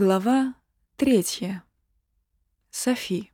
Глава третья. Софи.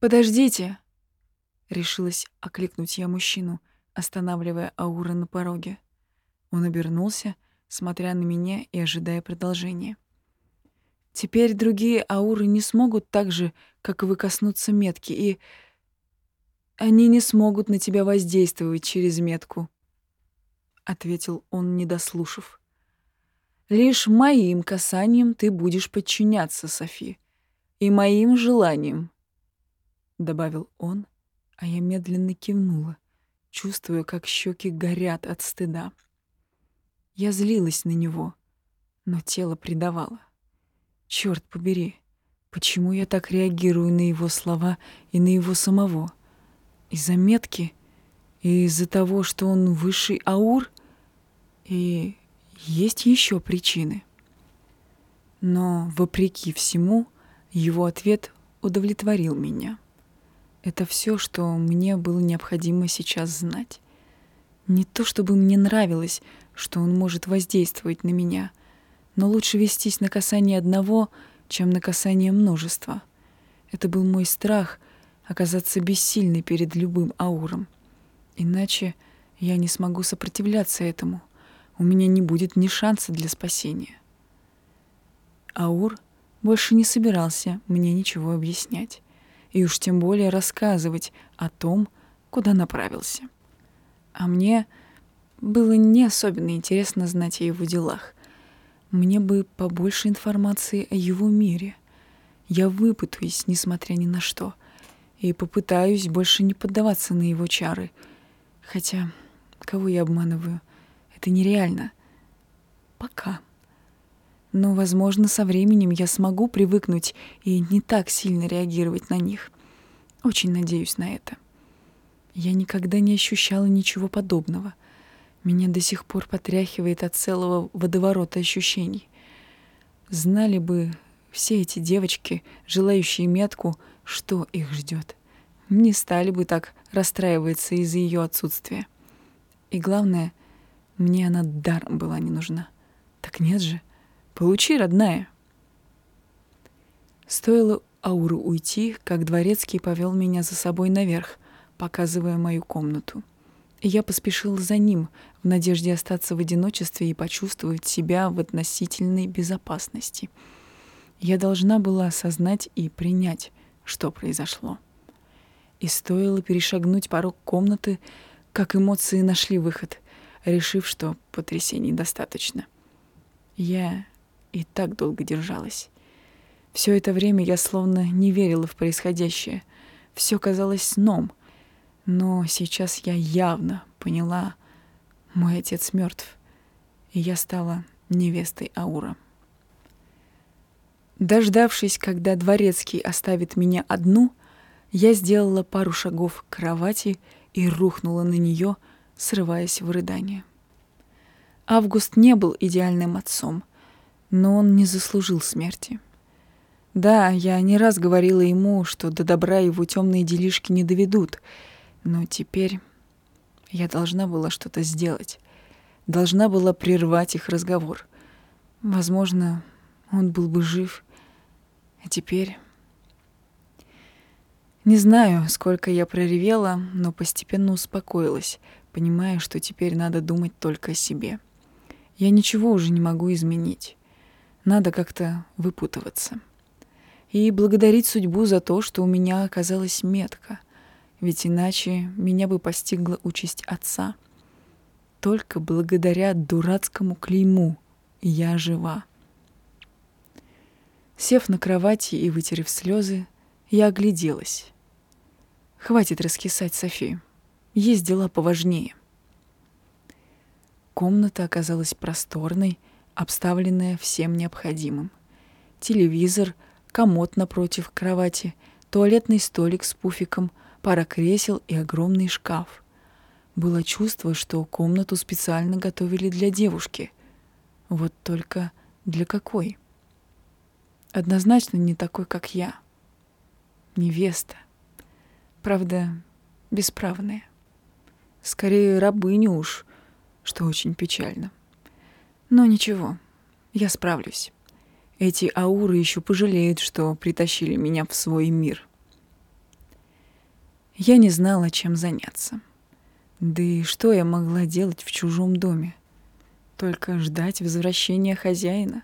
«Подождите!» — решилась окликнуть я мужчину, останавливая Аура на пороге. Он обернулся, смотря на меня и ожидая продолжения. «Теперь другие ауры не смогут так же, как вы, коснуться метки, и они не смогут на тебя воздействовать через метку», — ответил он, не дослушав. Лишь моим касанием ты будешь подчиняться, Софи, и моим желанием, — добавил он, а я медленно кивнула, чувствуя, как щеки горят от стыда. Я злилась на него, но тело предавало. Черт побери, почему я так реагирую на его слова и на его самого? Из-за метки? И из-за того, что он высший аур? И есть еще причины. Но, вопреки всему, его ответ удовлетворил меня. Это все, что мне было необходимо сейчас знать. Не то чтобы мне нравилось, что он может воздействовать на меня, но лучше вестись на касание одного, чем на касание множества. Это был мой страх оказаться бессильной перед любым ауром. Иначе я не смогу сопротивляться этому — у меня не будет ни шанса для спасения. Аур больше не собирался мне ничего объяснять, и уж тем более рассказывать о том, куда направился. А мне было не особенно интересно знать о его делах. Мне бы побольше информации о его мире. Я выпутаюсь, несмотря ни на что, и попытаюсь больше не поддаваться на его чары. Хотя, кого я обманываю? Это нереально. Пока. Но, возможно, со временем я смогу привыкнуть и не так сильно реагировать на них. Очень надеюсь на это. Я никогда не ощущала ничего подобного. Меня до сих пор потряхивает от целого водоворота ощущений. Знали бы все эти девочки, желающие метку, что их ждет. Не стали бы так расстраиваться из-за ее отсутствия. И главное, мне она даром была не нужна. Так нет же. Получи, родная. Стоило Ауру уйти, как дворецкий повел меня за собой наверх, показывая мою комнату. И я поспешила за ним, в надежде остаться в одиночестве и почувствовать себя в относительной безопасности. Я должна была осознать и принять, что произошло. И стоило перешагнуть порог комнаты, как эмоции нашли выход — решив, что потрясений достаточно. Я и так долго держалась. Все это время я словно не верила в происходящее. Все казалось сном. Но сейчас я явно поняла, мой отец мертв, и я стала невестой Аура. Дождавшись, когда дворецкий оставит меня одну, я сделала пару шагов к кровати и рухнула на нее, срываясь в рыдание. Август не был идеальным отцом, но он не заслужил смерти. Да, я не раз говорила ему, что до добра его темные делишки не доведут, но теперь я должна была что-то сделать. Должна была прервать их разговор. Возможно, он был бы жив. А теперь... Не знаю, сколько я проревела, но постепенно успокоилась, понимая, что теперь надо думать только о себе. Я ничего уже не могу изменить. Надо как-то выпутываться. И благодарить судьбу за то, что у меня оказалась метка, ведь иначе меня бы постигла участь отца. Только благодаря дурацкому клейму я жива. Сев на кровати и вытерев слезы, я огляделась. Хватит раскисать Софию. Есть дела поважнее. Комната оказалась просторной, обставленная всем необходимым. Телевизор, комод напротив кровати, туалетный столик с пуфиком, пара кресел и огромный шкаф. Было чувство, что комнату специально готовили для девушки. Вот только для какой? Однозначно не такой, как я. Невеста. Правда, бесправная. Скорее, рабыня уж, что очень печально. Но ничего, я справлюсь. Эти ауры еще пожалеют, что притащили меня в свой мир. Я не знала, чем заняться. Да и что я могла делать в чужом доме? Только ждать возвращения хозяина.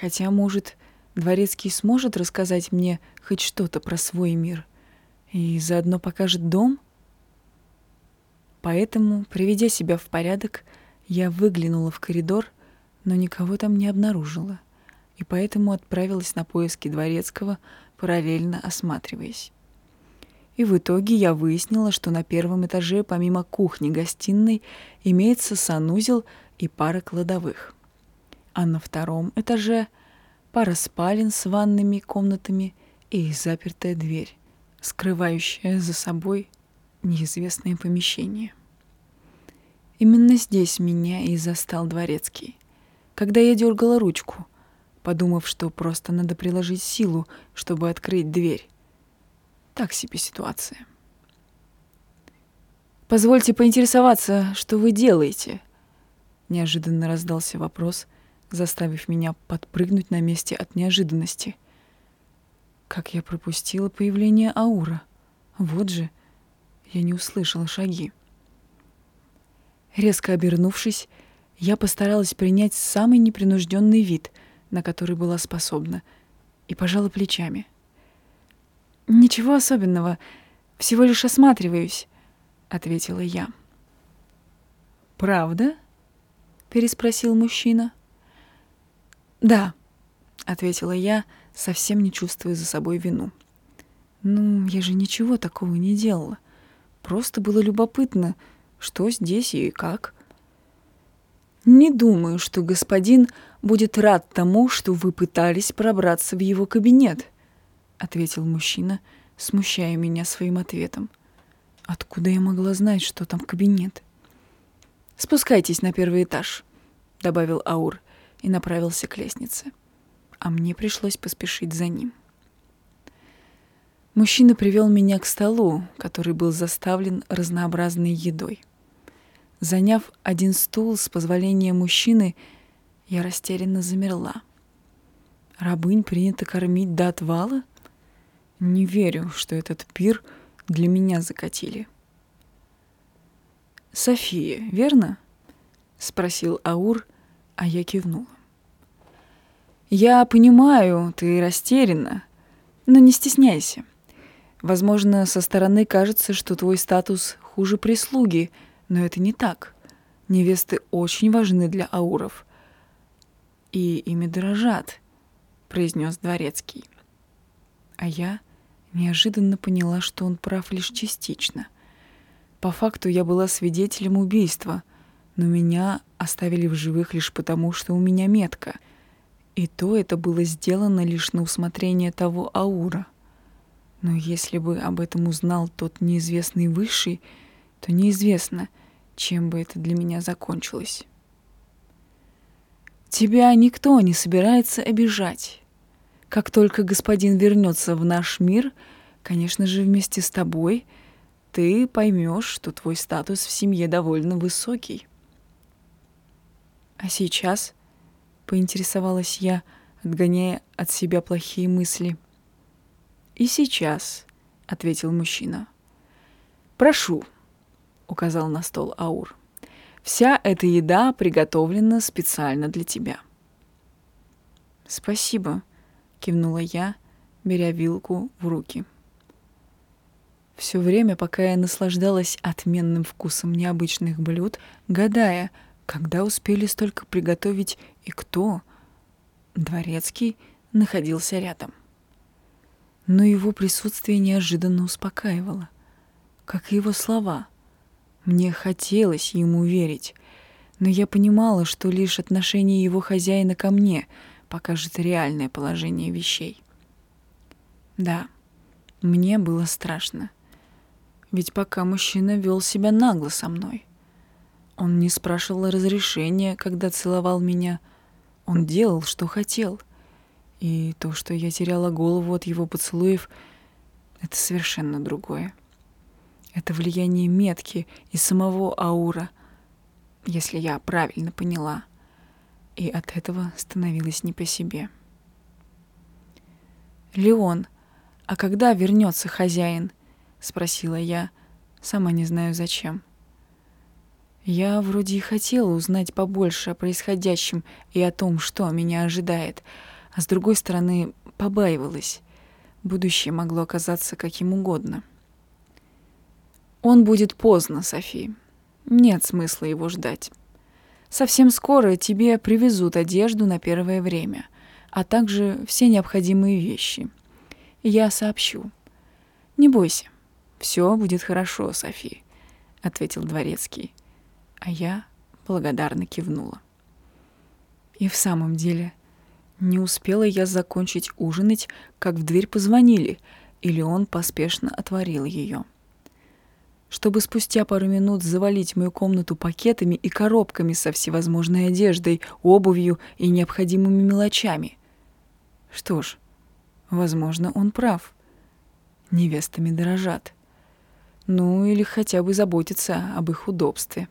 Хотя, может, дворецкий сможет рассказать мне хоть что-то про свой мир и заодно покажет дом? Поэтому, приведя себя в порядок, я выглянула в коридор, но никого там не обнаружила, и поэтому отправилась на поиски дворецкого, параллельно осматриваясь. И в итоге я выяснила, что на первом этаже помимо кухни-гостиной имеется санузел и пара кладовых. А на втором этаже пара спален с ванными комнатами и запертая дверь, скрывающая за собой неизвестное помещение. Именно здесь меня и застал дворецкий, когда я дергала ручку, подумав, что просто надо приложить силу, чтобы открыть дверь. Так себе ситуация. «Позвольте поинтересоваться, что вы делаете?» Неожиданно раздался вопрос, заставив меня подпрыгнуть на месте от неожиданности. Как я пропустила появление Аура. Вот же, я не услышала шаги. Резко обернувшись, я постаралась принять самый непринужденный вид, на который была способна, и пожала плечами — «Ничего особенного. Всего лишь осматриваюсь», — ответила я. «Правда?» — переспросил мужчина. «Да», — ответила я, совсем не чувствуя за собой вину. «Ну, я же ничего такого не делала. Просто было любопытно, что здесь и как». «Не думаю, что господин будет рад тому, что вы пытались пробраться в его кабинет», — ответил мужчина, смущая меня своим ответом. «Откуда я могла знать, что там кабинет?» «Спускайтесь на первый этаж», — добавил Аур и направился к лестнице. А мне пришлось поспешить за ним. Мужчина привел меня к столу, который был заставлен разнообразной едой. Заняв один стул с позволения мужчины, я растерянно замерла. Рабынь принято кормить до отвала — не верю, что этот пир для меня закатили. «София, верно?» — спросил Аур, а я кивнула. «Я понимаю, ты растеряна, но не стесняйся. Возможно, со стороны кажется, что твой статус хуже прислуги, но это не так. Невесты очень важны для ауров. И ими дорожат», — произнес дворецкий. А я неожиданно поняла, что он прав лишь частично. По факту я была свидетелем убийства, но меня оставили в живых лишь потому, что у меня метка. И то это было сделано лишь на усмотрение того Аура. Но если бы об этом узнал тот неизвестный высший, то неизвестно, чем бы это для меня закончилось. Тебя никто не собирается обижать. Как только господин вернется в наш мир, конечно же, вместе с тобой, ты поймешь, что твой статус в семье довольно высокий. А сейчас, поинтересовалась я, отгоняя от себя плохие мысли. И сейчас, ответил мужчина. Прошу, указал на стол Аур. Вся эта еда приготовлена специально для тебя. Спасибо, кивнула я, беря вилку в руки. Все время, пока я наслаждалась отменным вкусом необычных блюд, гадая, когда успели столько приготовить и кто, дворецкий находился рядом. Но его присутствие неожиданно успокаивало, как и его слова. Мне хотелось ему верить, но я понимала, что лишь отношение его хозяина ко мне — покажет реальное положение вещей. Да, мне было страшно. Ведь пока мужчина вел себя нагло со мной. Он не спрашивал разрешения, когда целовал меня. Он делал, что хотел. И то, что я теряла голову от его поцелуев, это совершенно другое. Это влияние метки и самого аура, если я правильно поняла — и от этого становилось не по себе. «Леон, а когда вернется хозяин?» — спросила я, сама не знаю зачем. Я вроде и хотела узнать побольше о происходящем и о том, что меня ожидает, а с другой стороны побаивалась. Будущее могло оказаться каким угодно. Он будет поздно, Софи. Нет смысла его ждать. Совсем скоро тебе привезут одежду на первое время, а также все необходимые вещи. Я сообщу. Не бойся, все будет хорошо, Софи, ответил дворецкий, а я благодарно кивнула. И в самом деле, не успела я закончить ужинать, как в дверь позвонили, или он поспешно отворил ее чтобы спустя пару минут завалить мою комнату пакетами и коробками со всевозможной одеждой, обувью и необходимыми мелочами. Что ж, возможно, он прав. Невестами дорожат. Ну, или хотя бы заботятся об их удобстве.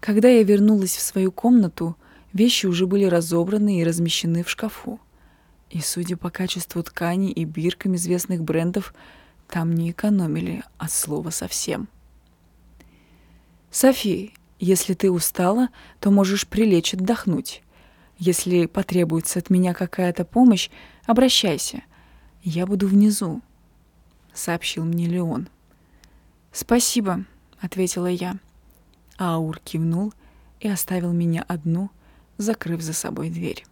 Когда я вернулась в свою комнату, вещи уже были разобраны и размещены в шкафу. И, судя по качеству ткани и биркам известных брендов, там не экономили от слова совсем. «Софи, если ты устала, то можешь прилечь отдохнуть. Если потребуется от меня какая-то помощь, обращайся. Я буду внизу», — сообщил мне Леон. «Спасибо», — ответила я. Аур кивнул и оставил меня одну, закрыв за собой дверь.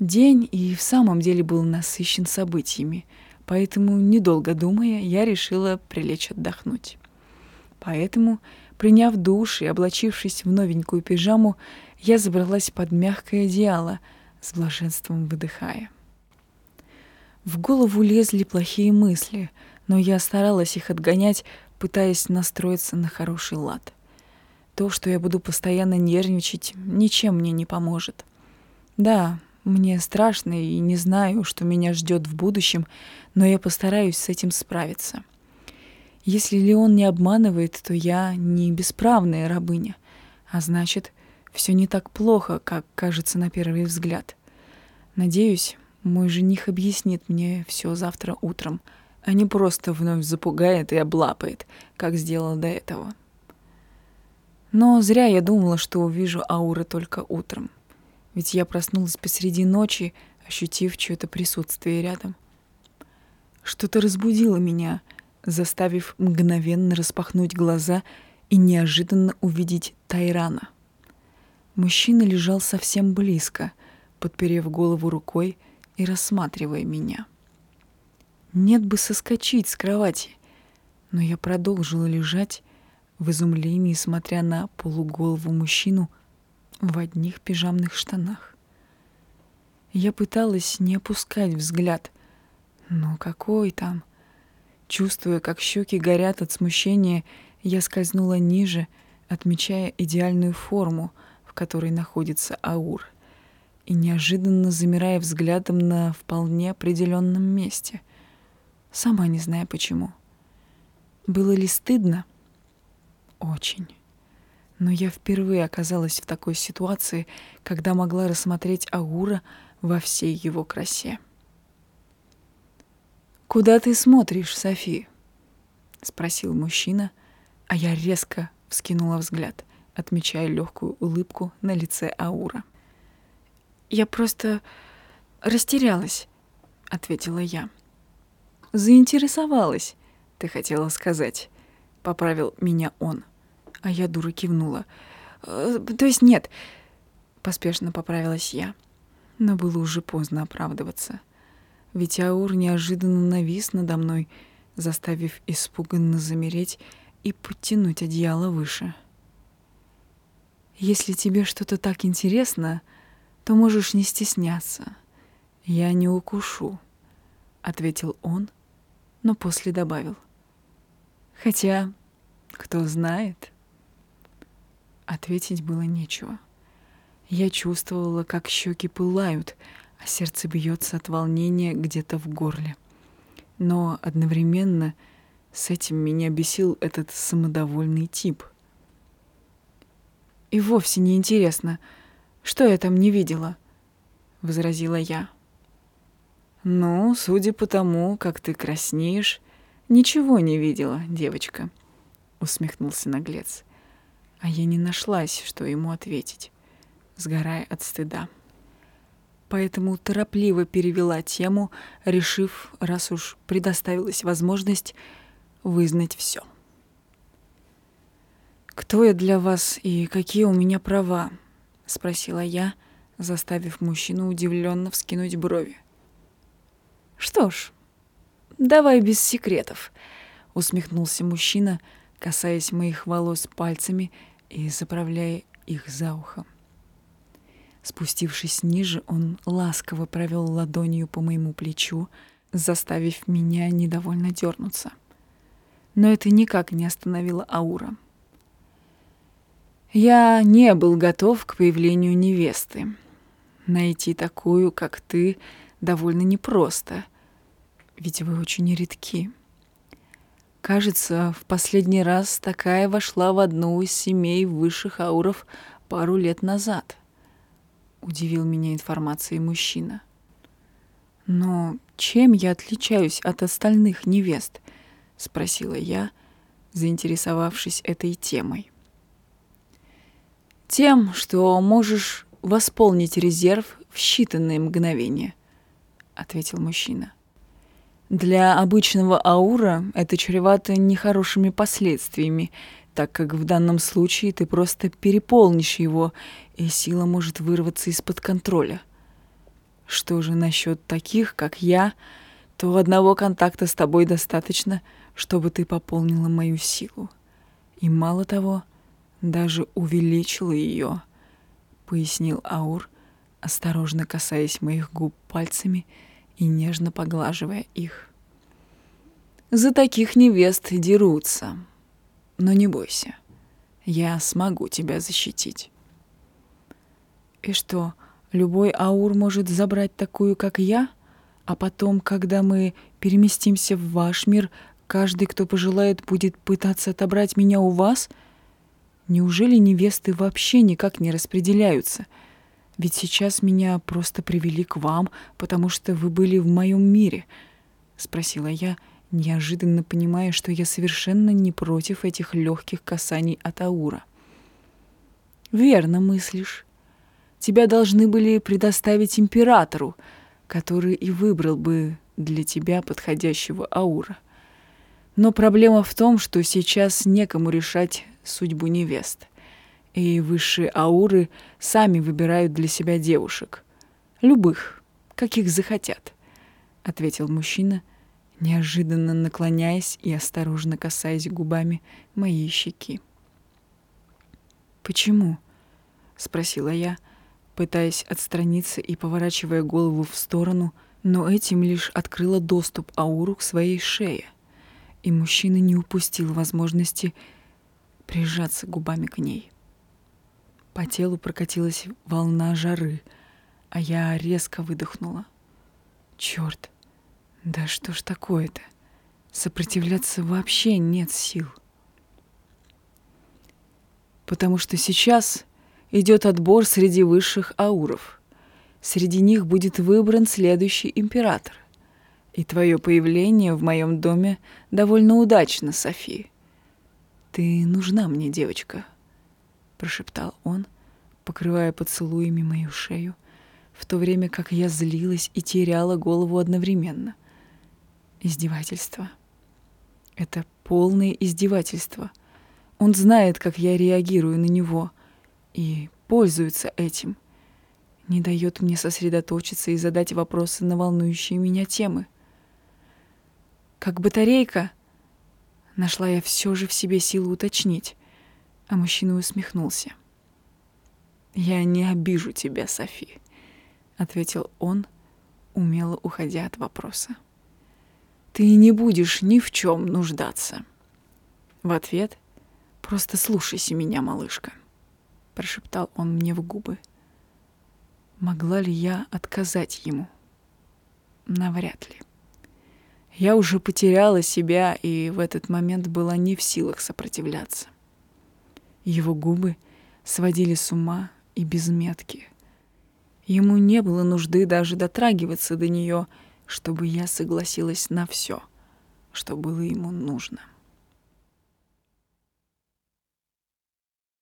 День и в самом деле был насыщен событиями — Поэтому, недолго думая, я решила прилечь отдохнуть. Поэтому, приняв душ и облачившись в новенькую пижаму, я забралась под мягкое одеяло, с блаженством выдыхая. В голову лезли плохие мысли, но я старалась их отгонять, пытаясь настроиться на хороший лад. То, что я буду постоянно нервничать, ничем мне не поможет. Да, мне страшно и не знаю, что меня ждет в будущем, но я постараюсь с этим справиться. Если Леон не обманывает, то я не бесправная рабыня, а значит, все не так плохо, как кажется на первый взгляд. Надеюсь, мой жених объяснит мне все завтра утром, а не просто вновь запугает и облапает, как сделал до этого. Но зря я думала, что увижу ауры только утром ведь я проснулась посреди ночи, ощутив чье-то присутствие рядом. Что-то разбудило меня, заставив мгновенно распахнуть глаза и неожиданно увидеть Тайрана. Мужчина лежал совсем близко, подперев голову рукой и рассматривая меня. Нет бы соскочить с кровати, но я продолжила лежать в изумлении, смотря на полуголову мужчину — в одних пижамных штанах. Я пыталась не опускать взгляд, но какой там? Чувствуя, как щеки горят от смущения, я скользнула ниже, отмечая идеальную форму, в которой находится аур, и неожиданно замирая взглядом на вполне определенном месте, сама не зная почему. Было ли стыдно? Очень но я впервые оказалась в такой ситуации, когда могла рассмотреть Агура во всей его красе. «Куда ты смотришь, Софи?» — спросил мужчина, а я резко вскинула взгляд, отмечая легкую улыбку на лице Аура. «Я просто растерялась», — ответила я. «Заинтересовалась, ты хотела сказать», — поправил меня он. — а я дура кивнула. «Э, «То есть нет», — поспешно поправилась я. Но было уже поздно оправдываться. Ведь Аур неожиданно навис надо мной, заставив испуганно замереть и подтянуть одеяло выше. «Если тебе что-то так интересно, то можешь не стесняться. Я не укушу», — ответил он, но после добавил. «Хотя, кто знает...» Ответить было нечего. Я чувствовала, как щеки пылают, а сердце бьется от волнения где-то в горле. Но одновременно с этим меня бесил этот самодовольный тип. и вовсе не интересно, что я там не видела, возразила я. Ну, судя по тому, как ты краснеешь, ничего не видела, девочка, усмехнулся наглец. А я не нашлась, что ему ответить, сгорая от стыда. Поэтому торопливо перевела тему, решив, раз уж предоставилась возможность, вызнать все. «Кто я для вас и какие у меня права?» — спросила я, заставив мужчину удивленно вскинуть брови. «Что ж, давай без секретов», — усмехнулся мужчина, касаясь моих волос пальцами и заправляя их за ухо. Спустившись ниже, он ласково провел ладонью по моему плечу, заставив меня недовольно дернуться. Но это никак не остановило Аура. Я не был готов к появлению невесты. Найти такую, как ты, довольно непросто, ведь вы очень редки. Кажется, в последний раз такая вошла в одну из семей высших ауров пару лет назад. Удивил меня информацией мужчина. Но чем я отличаюсь от остальных невест? Спросила я, заинтересовавшись этой темой. Тем, что можешь восполнить резерв в считанные мгновения, ответил мужчина. Для обычного аура это чревато нехорошими последствиями, так как в данном случае ты просто переполнишь его, и сила может вырваться из-под контроля. Что же насчет таких, как я, то одного контакта с тобой достаточно, чтобы ты пополнила мою силу. И мало того, — даже увеличила ее, пояснил Аур, осторожно касаясь моих губ пальцами и нежно поглаживая их. За таких невест дерутся. Но не бойся, я смогу тебя защитить. И что, любой аур может забрать такую, как я? А потом, когда мы переместимся в ваш мир, каждый, кто пожелает, будет пытаться отобрать меня у вас — Неужели невесты вообще никак не распределяются? Ведь сейчас меня просто привели к вам, потому что вы были в моем мире, спросила я, неожиданно понимая, что я совершенно не против этих легких касаний от Аура. Верно мыслишь. Тебя должны были предоставить императору, который и выбрал бы для тебя подходящего Аура. Но проблема в том, что сейчас некому решать судьбу невест. И высшие ауры сами выбирают для себя девушек. Любых, каких захотят, — ответил мужчина, неожиданно наклоняясь и осторожно касаясь губами моей щеки. «Почему?» — спросила я, пытаясь отстраниться и поворачивая голову в сторону, но этим лишь открыла доступ ауру к своей шее, и мужчина не упустил возможности прижаться губами к ней. По телу прокатилась волна жары, а я резко выдохнула. Черт, да что ж такое-то? Сопротивляться вообще нет сил. Потому что сейчас идет отбор среди высших ауров. Среди них будет выбран следующий император. И твое появление в моем доме довольно удачно, София. «Ты нужна мне, девочка», — прошептал он, покрывая поцелуями мою шею, в то время как я злилась и теряла голову одновременно. Издевательство. Это полное издевательство. Он знает, как я реагирую на него, и пользуется этим. Не дает мне сосредоточиться и задать вопросы на волнующие меня темы. Как батарейка — Нашла я все же в себе силу уточнить, а мужчина усмехнулся. «Я не обижу тебя, Софи», — ответил он, умело уходя от вопроса. «Ты не будешь ни в чем нуждаться». В ответ «Просто слушайся меня, малышка», — прошептал он мне в губы. Могла ли я отказать ему? Навряд ли. Я уже потеряла себя и в этот момент была не в силах сопротивляться. Его губы сводили с ума и без метки. Ему не было нужды даже дотрагиваться до нее, чтобы я согласилась на все, что было ему нужно.